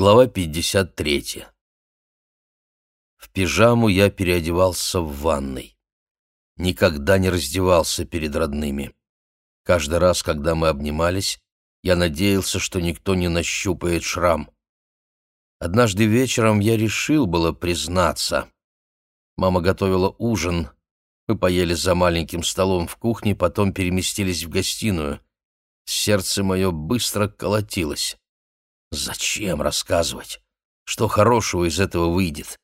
Глава 53. В пижаму я переодевался в ванной. Никогда не раздевался перед родными. Каждый раз, когда мы обнимались, я надеялся, что никто не нащупает шрам. Однажды вечером я решил было признаться. Мама готовила ужин. Мы поели за маленьким столом в кухне, потом переместились в гостиную. Сердце мое быстро колотилось. Зачем рассказывать? Что хорошего из этого выйдет?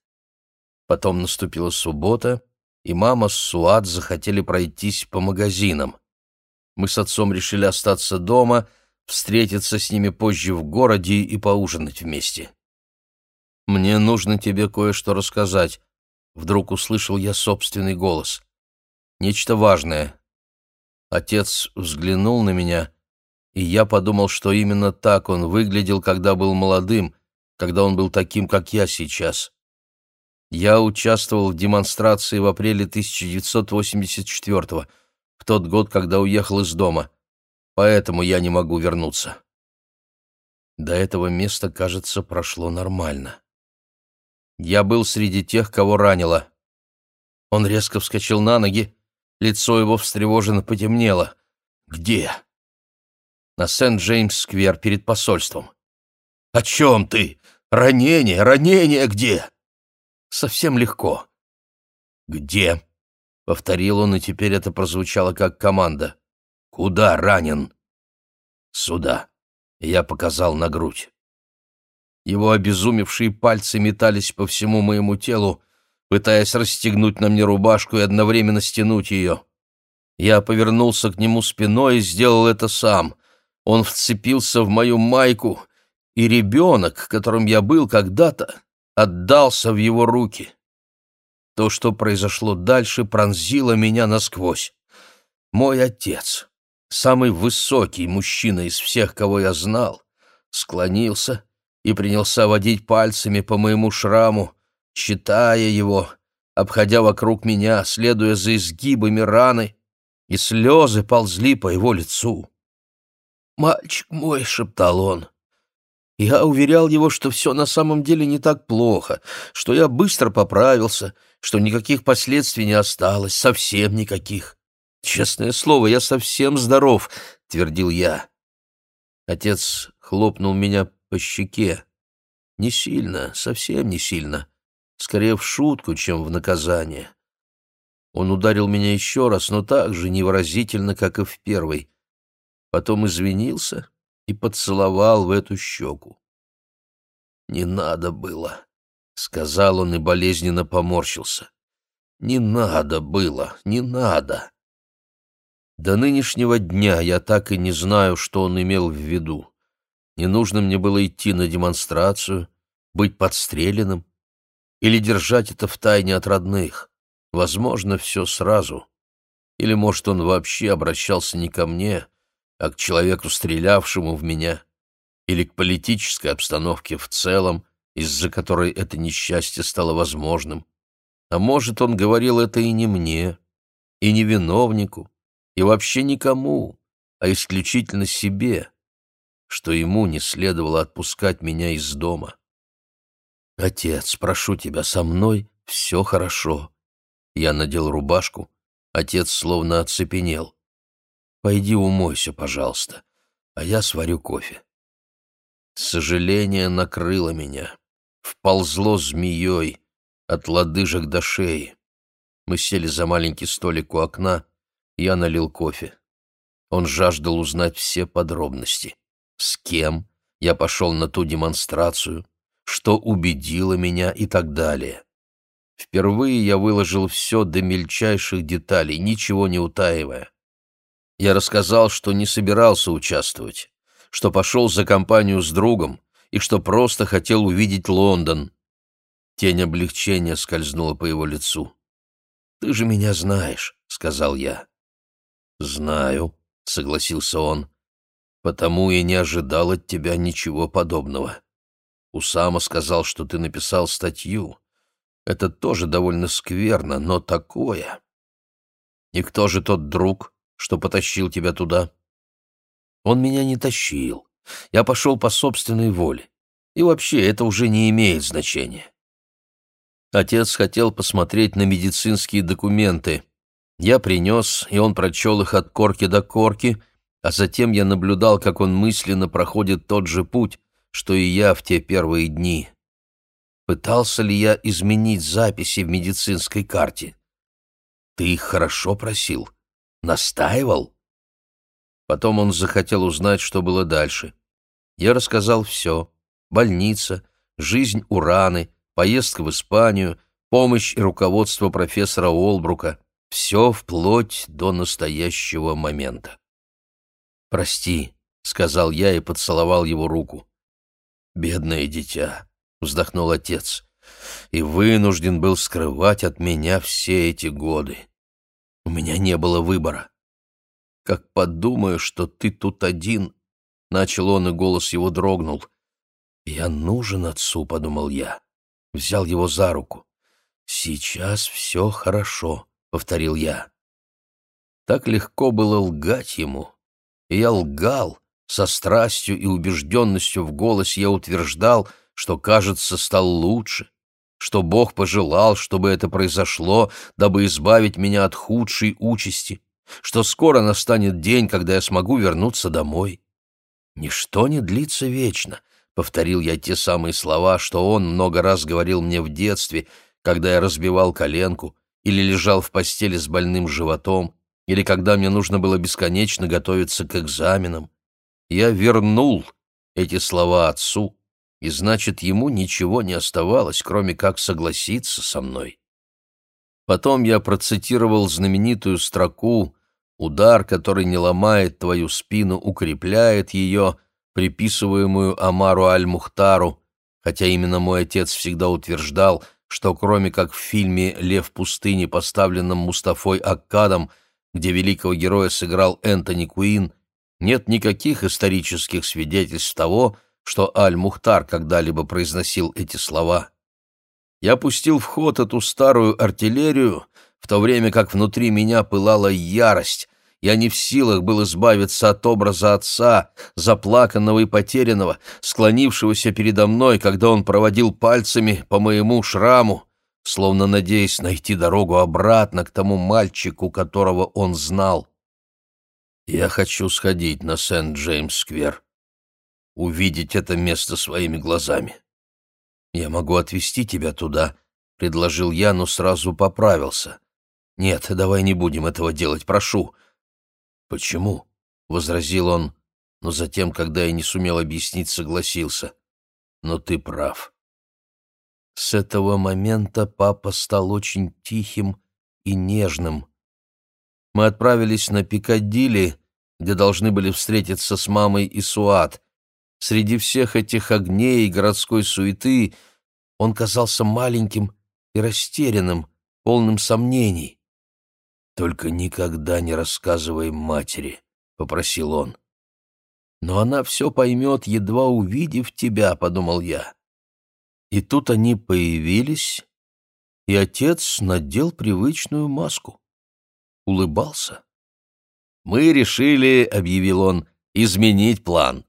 Потом наступила суббота, и мама с Суат захотели пройтись по магазинам. Мы с отцом решили остаться дома, встретиться с ними позже в городе и поужинать вместе. «Мне нужно тебе кое-что рассказать», — вдруг услышал я собственный голос. «Нечто важное». Отец взглянул на меня — и я подумал, что именно так он выглядел, когда был молодым, когда он был таким, как я сейчас. Я участвовал в демонстрации в апреле 1984 в тот год, когда уехал из дома. Поэтому я не могу вернуться. До этого места, кажется, прошло нормально. Я был среди тех, кого ранило. Он резко вскочил на ноги, лицо его встревоженно потемнело. «Где?» На Сент-Джеймс-сквер перед посольством. «О чем ты? Ранение, ранение где?» «Совсем легко». «Где?» — повторил он, и теперь это прозвучало как команда. «Куда ранен?» «Сюда». Я показал на грудь. Его обезумевшие пальцы метались по всему моему телу, пытаясь расстегнуть на мне рубашку и одновременно стянуть ее. Я повернулся к нему спиной и сделал это сам — он вцепился в мою майку, и ребенок, которым я был когда-то, отдался в его руки. То, что произошло дальше, пронзило меня насквозь. Мой отец, самый высокий мужчина из всех, кого я знал, склонился и принялся водить пальцами по моему шраму, читая его, обходя вокруг меня, следуя за изгибами раны, и слезы ползли по его лицу. «Мальчик мой», — шептал он. Я уверял его, что все на самом деле не так плохо, что я быстро поправился, что никаких последствий не осталось, совсем никаких. «Честное слово, я совсем здоров», — твердил я. Отец хлопнул меня по щеке. Не сильно, совсем не сильно. Скорее в шутку, чем в наказание. Он ударил меня еще раз, но так же невыразительно, как и в первый потом извинился и поцеловал в эту щеку. «Не надо было», — сказал он и болезненно поморщился. «Не надо было, не надо». До нынешнего дня я так и не знаю, что он имел в виду. Не нужно мне было идти на демонстрацию, быть подстреленным или держать это в тайне от родных. Возможно, все сразу. Или, может, он вообще обращался не ко мне, а к человеку, стрелявшему в меня, или к политической обстановке в целом, из-за которой это несчастье стало возможным. А может, он говорил это и не мне, и не виновнику, и вообще никому, а исключительно себе, что ему не следовало отпускать меня из дома. «Отец, прошу тебя, со мной все хорошо». Я надел рубашку, отец словно оцепенел. Пойди умойся, пожалуйста, а я сварю кофе. Сожаление накрыло меня, вползло змеей от лодыжек до шеи. Мы сели за маленький столик у окна, я налил кофе. Он жаждал узнать все подробности. С кем я пошел на ту демонстрацию, что убедило меня и так далее. Впервые я выложил все до мельчайших деталей, ничего не утаивая. Я рассказал, что не собирался участвовать, что пошел за компанию с другом и что просто хотел увидеть Лондон. Тень облегчения скользнула по его лицу. «Ты же меня знаешь», — сказал я. «Знаю», — согласился он, — «потому и не ожидал от тебя ничего подобного. Усама сказал, что ты написал статью. Это тоже довольно скверно, но такое...» «И кто же тот друг?» Что потащил тебя туда?» «Он меня не тащил. Я пошел по собственной воле. И вообще, это уже не имеет значения. Отец хотел посмотреть на медицинские документы. Я принес, и он прочел их от корки до корки, а затем я наблюдал, как он мысленно проходит тот же путь, что и я в те первые дни. Пытался ли я изменить записи в медицинской карте? Ты их хорошо просил? Настаивал? Потом он захотел узнать, что было дальше. Я рассказал все. Больница, жизнь Ураны, поездка в Испанию, помощь и руководство профессора Олбрука. Все вплоть до настоящего момента. «Прости», — сказал я и поцеловал его руку. «Бедное дитя», — вздохнул отец, — «и вынужден был скрывать от меня все эти годы. У меня не было выбора. Как подумаю, что ты тут один...» Начал он, и голос его дрогнул. «Я нужен отцу», — подумал я. Взял его за руку. «Сейчас все хорошо», — повторил я. Так легко было лгать ему. Я лгал, со страстью и убежденностью в голосе я утверждал, что, кажется, стал лучше, что Бог пожелал, чтобы это произошло, дабы избавить меня от худшей участи, что скоро настанет день, когда я смогу вернуться домой. «Ничто не длится вечно», — повторил я те самые слова, что он много раз говорил мне в детстве, когда я разбивал коленку или лежал в постели с больным животом, или когда мне нужно было бесконечно готовиться к экзаменам. Я вернул эти слова отцу, и значит, ему ничего не оставалось, кроме как согласиться со мной. Потом я процитировал знаменитую строку Удар, который не ломает твою спину, укрепляет ее, приписываемую Амару Аль-Мухтару, хотя именно мой отец всегда утверждал, что кроме как в фильме «Лев пустыни», поставленном Мустафой Аккадом, где великого героя сыграл Энтони Куин, нет никаких исторических свидетельств того, что Аль-Мухтар когда-либо произносил эти слова. Я пустил в ход эту старую артиллерию, в то время как внутри меня пылала ярость. Я не в силах был избавиться от образа отца, заплаканного и потерянного, склонившегося передо мной, когда он проводил пальцами по моему шраму, словно надеясь найти дорогу обратно к тому мальчику, которого он знал. «Я хочу сходить на Сент-Джеймс-сквер, увидеть это место своими глазами. Я могу отвезти тебя туда», — предложил я, но сразу поправился. «Нет, давай не будем этого делать, прошу». «Почему?» — возразил он, но затем, когда я не сумел объяснить, согласился. «Но ты прав». С этого момента папа стал очень тихим и нежным. Мы отправились на Пикадилли, где должны были встретиться с мамой и Суат. Среди всех этих огней и городской суеты он казался маленьким и растерянным, полным сомнений. «Только никогда не рассказывай матери», — попросил он. «Но она все поймет, едва увидев тебя», — подумал я. И тут они появились, и отец надел привычную маску. Улыбался. «Мы решили», — объявил он, — «изменить план.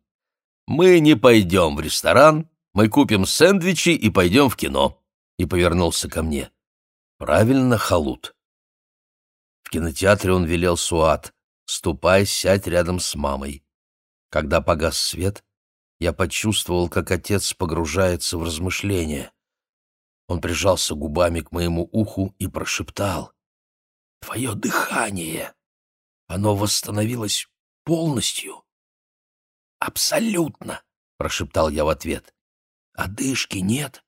Мы не пойдем в ресторан, мы купим сэндвичи и пойдем в кино». И повернулся ко мне. «Правильно, Халут. В кинотеатре он велел Суат «Ступай, сядь рядом с мамой». Когда погас свет, я почувствовал, как отец погружается в размышления. Он прижался губами к моему уху и прошептал. «Твое дыхание! Оно восстановилось полностью?» «Абсолютно!» — прошептал я в ответ. «Одышки нет?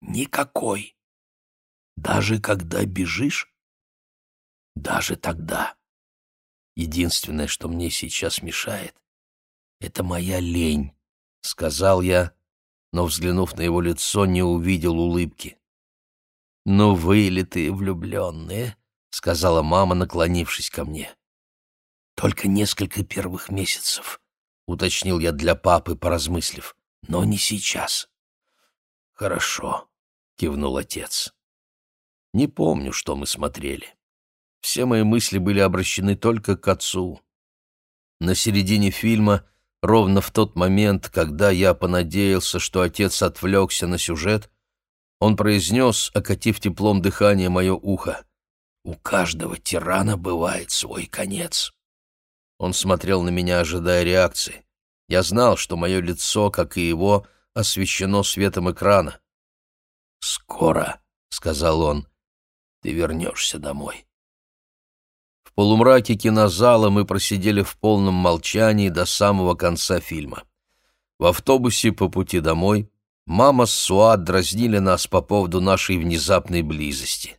Никакой. Даже когда бежишь?» Даже тогда. Единственное, что мне сейчас мешает, — это моя лень, — сказал я, но, взглянув на его лицо, не увидел улыбки. «Ну вы ли ты влюбленные?» — сказала мама, наклонившись ко мне. «Только несколько первых месяцев», — уточнил я для папы, поразмыслив, — «но не сейчас». «Хорошо», — кивнул отец. «Не помню, что мы смотрели. Все мои мысли были обращены только к отцу. На середине фильма ровно в тот момент, когда я понадеялся, что отец отвлекся на сюжет, он произнес, окатив теплом дыхание мое ухо, «У каждого тирана бывает свой конец». Он смотрел на меня, ожидая реакции. Я знал, что мое лицо, как и его, освещено светом экрана. «Скоро», — сказал он, — «ты вернешься домой». В полумраке кинозала мы просидели в полном молчании до самого конца фильма. В автобусе по пути домой мама с Суат дразнили нас по поводу нашей внезапной близости.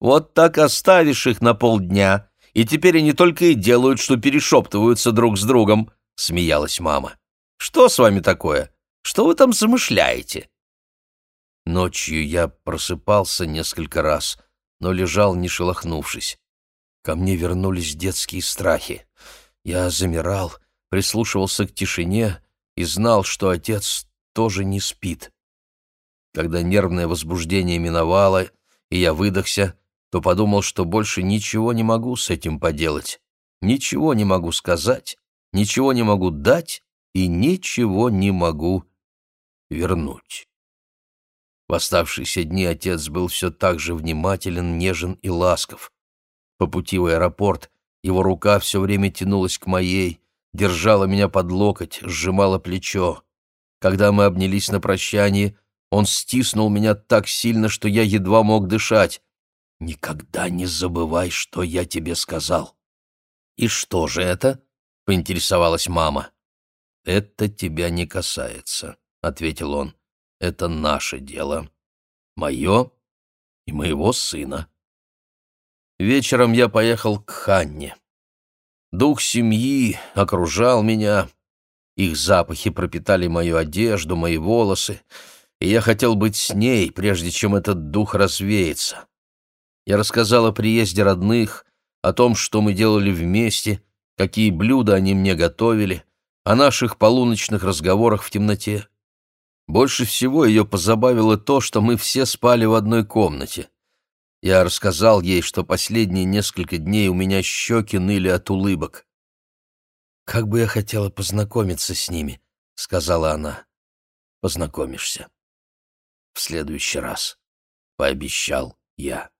«Вот так оставишь их на полдня, и теперь они только и делают, что перешептываются друг с другом», — смеялась мама. «Что с вами такое? Что вы там замышляете?» Ночью я просыпался несколько раз, но лежал, не шелохнувшись. Ко мне вернулись детские страхи. Я замирал, прислушивался к тишине и знал, что отец тоже не спит. Когда нервное возбуждение миновало, и я выдохся, то подумал, что больше ничего не могу с этим поделать. Ничего не могу сказать, ничего не могу дать и ничего не могу вернуть. В оставшиеся дни отец был все так же внимателен, нежен и ласков. По пути в аэропорт его рука все время тянулась к моей, держала меня под локоть, сжимала плечо. Когда мы обнялись на прощании, он стиснул меня так сильно, что я едва мог дышать. «Никогда не забывай, что я тебе сказал». «И что же это?» — поинтересовалась мама. «Это тебя не касается», — ответил он. «Это наше дело. Мое и моего сына». Вечером я поехал к Ханне. Дух семьи окружал меня, их запахи пропитали мою одежду, мои волосы, и я хотел быть с ней, прежде чем этот дух развеется. Я рассказал о приезде родных, о том, что мы делали вместе, какие блюда они мне готовили, о наших полуночных разговорах в темноте. Больше всего ее позабавило то, что мы все спали в одной комнате. Я рассказал ей, что последние несколько дней у меня щеки ныли от улыбок. «Как бы я хотела познакомиться с ними», — сказала она. «Познакомишься. В следующий раз», — пообещал я.